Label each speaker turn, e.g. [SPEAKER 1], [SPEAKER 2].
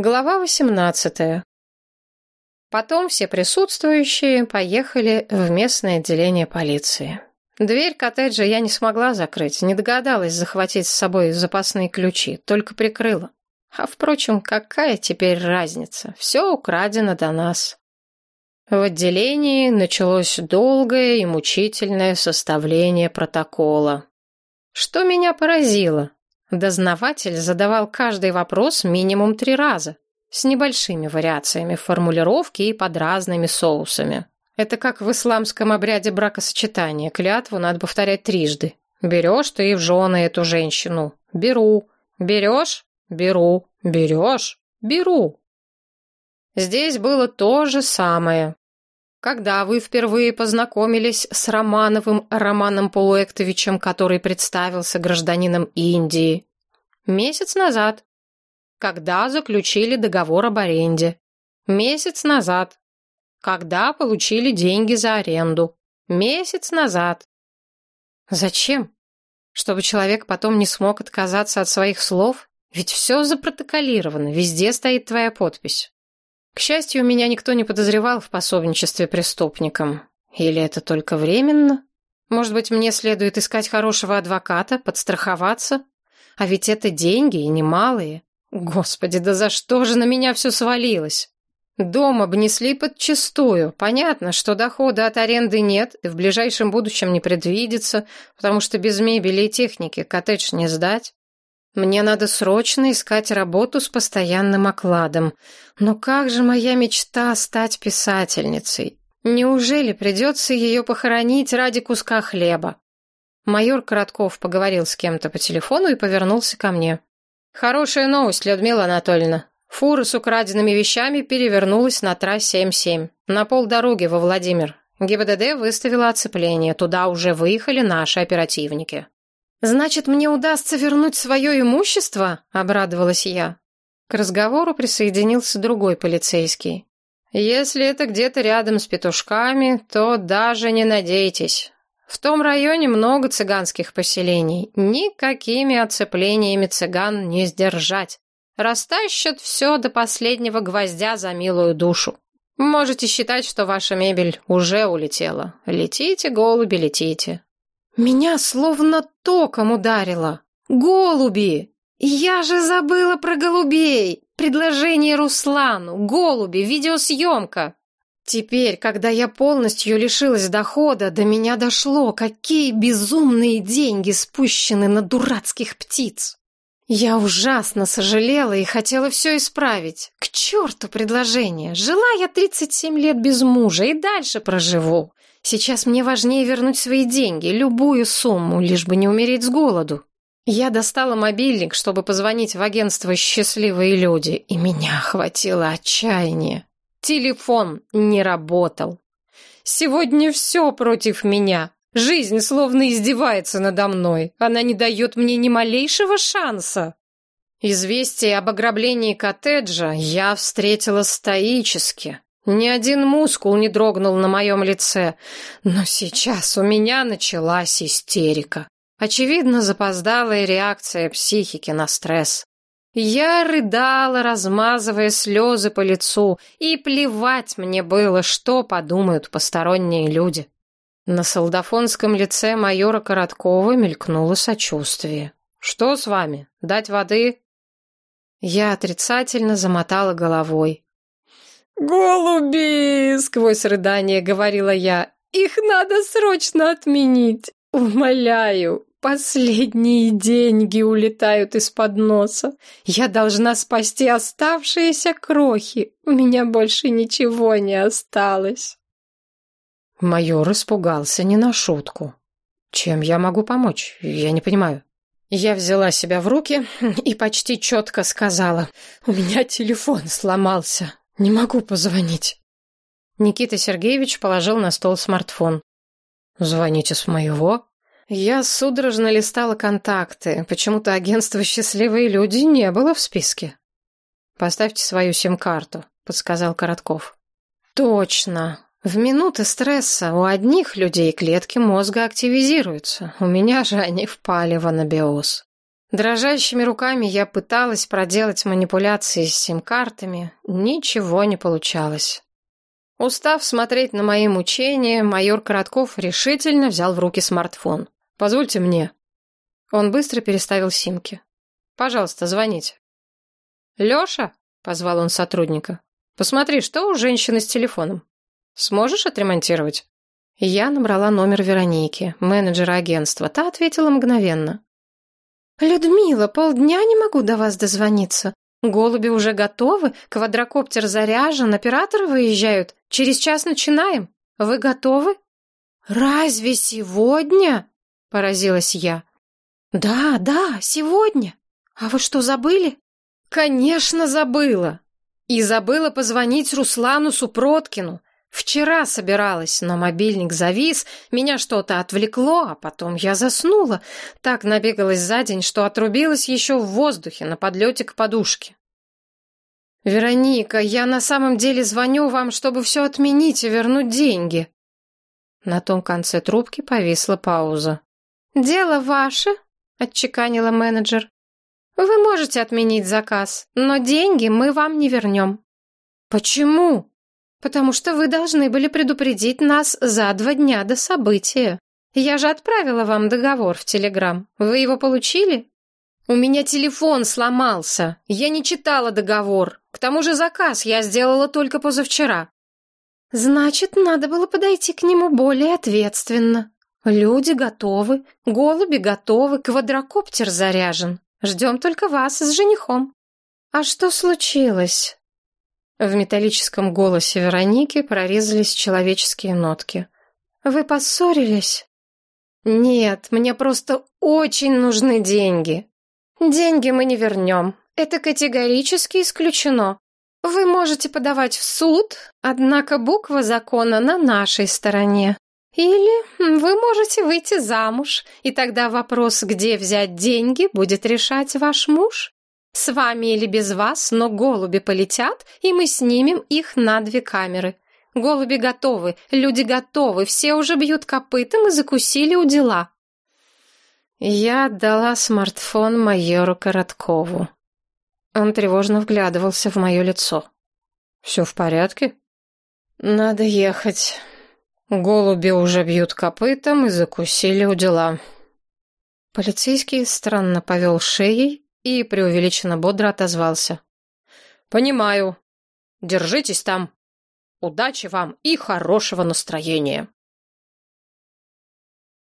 [SPEAKER 1] Глава 18. Потом все присутствующие поехали в местное отделение полиции. Дверь коттеджа я не смогла закрыть, не догадалась захватить с собой запасные ключи, только прикрыла. А, впрочем, какая теперь разница? Все украдено до нас. В отделении началось долгое и мучительное составление протокола. Что меня поразило? Дознаватель задавал каждый вопрос минимум три раза, с небольшими вариациями формулировки и под разными соусами. Это как в исламском обряде бракосочетания. Клятву надо повторять трижды. Берешь ты и в жены эту женщину. Беру. Берешь? Беру. Берешь? Беру. Здесь было то же самое. Когда вы впервые познакомились с Романовым Романом Полуэктовичем, который представился гражданином Индии? Месяц назад. Когда заключили договор об аренде? Месяц назад. Когда получили деньги за аренду? Месяц назад. Зачем? Чтобы человек потом не смог отказаться от своих слов? Ведь все запротоколировано, везде стоит твоя подпись. К счастью, меня никто не подозревал в пособничестве преступникам. Или это только временно? Может быть, мне следует искать хорошего адвоката, подстраховаться? А ведь это деньги и немалые. Господи, да за что же на меня все свалилось? Дом обнесли подчистую. Понятно, что дохода от аренды нет и в ближайшем будущем не предвидится, потому что без мебели и техники коттедж не сдать. Мне надо срочно искать работу с постоянным окладом. Но как же моя мечта стать писательницей? Неужели придется ее похоронить ради куска хлеба? Майор Коротков поговорил с кем-то по телефону и повернулся ко мне. «Хорошая новость, Людмила Анатольевна. Фура с украденными вещами перевернулась на трассе М7. На полдороги во Владимир. ГИБДД выставила оцепление. Туда уже выехали наши оперативники». «Значит, мне удастся вернуть свое имущество?» — обрадовалась я. К разговору присоединился другой полицейский. «Если это где-то рядом с петушками, то даже не надейтесь. В том районе много цыганских поселений. Никакими оцеплениями цыган не сдержать. Растащат все до последнего гвоздя за милую душу. Можете считать, что ваша мебель уже улетела. Летите, голуби, летите. Меня словно током ударило. Голуби! Я же забыла про голубей! Предложение Руслану, голуби, видеосъемка. Теперь, когда я полностью лишилась дохода, до меня дошло, какие безумные деньги спущены на дурацких птиц. Я ужасно сожалела и хотела все исправить. К черту предложение! Жила я 37 лет без мужа и дальше проживу. Сейчас мне важнее вернуть свои деньги, любую сумму, лишь бы не умереть с голоду. Я достала мобильник, чтобы позвонить в агентство «Счастливые люди», и меня охватило отчаяние. Телефон не работал. Сегодня все против меня. Жизнь словно издевается надо мной. Она не дает мне ни малейшего шанса. Известие об ограблении коттеджа я встретила стоически. Ни один мускул не дрогнул на моем лице, но сейчас у меня началась истерика. Очевидно, запоздалая реакция психики на стресс. Я рыдала, размазывая слезы по лицу, и плевать мне было, что подумают посторонние люди. На солдафонском лице майора Короткова мелькнуло сочувствие. «Что с вами? Дать воды?» Я отрицательно замотала головой. «Голуби!» — сквозь рыдание говорила я. «Их надо срочно отменить! Умоляю! Последние деньги улетают из-под носа. Я должна спасти оставшиеся крохи. У меня больше ничего не осталось». Майор испугался не на шутку. «Чем я могу помочь? Я не понимаю». Я взяла себя в руки и почти четко сказала. «У меня телефон сломался. «Не могу позвонить». Никита Сергеевич положил на стол смартфон. «Звоните с моего». Я судорожно листала контакты. Почему-то агентство «Счастливые люди» не было в списке. «Поставьте свою сим-карту», — подсказал Коротков. «Точно. В минуты стресса у одних людей клетки мозга активизируются. У меня же они впали в анабиоз. Дрожащими руками я пыталась проделать манипуляции с сим-картами. Ничего не получалось. Устав смотреть на мои мучения, майор Коротков решительно взял в руки смартфон. «Позвольте мне». Он быстро переставил симки. «Пожалуйста, звоните». «Леша?» — позвал он сотрудника. «Посмотри, что у женщины с телефоном. Сможешь отремонтировать?» Я набрала номер Вероники, менеджера агентства. Та ответила мгновенно. «Людмила, полдня не могу до вас дозвониться. Голуби уже готовы, квадрокоптер заряжен, операторы выезжают. Через час начинаем. Вы готовы?» «Разве сегодня?» — поразилась я. «Да, да, сегодня. А вы что, забыли?» «Конечно, забыла. И забыла позвонить Руслану Супроткину. Вчера собиралась, но мобильник завис, меня что-то отвлекло, а потом я заснула. Так набегалась за день, что отрубилась еще в воздухе на подлете к подушке. «Вероника, я на самом деле звоню вам, чтобы все отменить и вернуть деньги». На том конце трубки повисла пауза. «Дело ваше», — отчеканила менеджер. «Вы можете отменить заказ, но деньги мы вам не вернем». «Почему?» «Потому что вы должны были предупредить нас за два дня до события. Я же отправила вам договор в Телеграм. Вы его получили?» «У меня телефон сломался. Я не читала договор. К тому же заказ я сделала только позавчера». «Значит, надо было подойти к нему более ответственно. Люди готовы, голуби готовы, квадрокоптер заряжен. Ждем только вас с женихом». «А что случилось?» В металлическом голосе Вероники прорезались человеческие нотки. «Вы поссорились?» «Нет, мне просто очень нужны деньги. Деньги мы не вернем. Это категорически исключено. Вы можете подавать в суд, однако буква закона на нашей стороне. Или вы можете выйти замуж, и тогда вопрос, где взять деньги, будет решать ваш муж. С вами или без вас, но голуби полетят, и мы снимем их на две камеры. Голуби готовы, люди готовы, все уже бьют копытом и закусили у дела. Я отдала смартфон майору Короткову. Он тревожно вглядывался в мое лицо. «Все в порядке?» «Надо ехать. Голуби уже бьют копытом и закусили у дела». Полицейский странно повел шеей, и преувеличенно бодро отозвался. «Понимаю. Держитесь там. Удачи вам и хорошего настроения».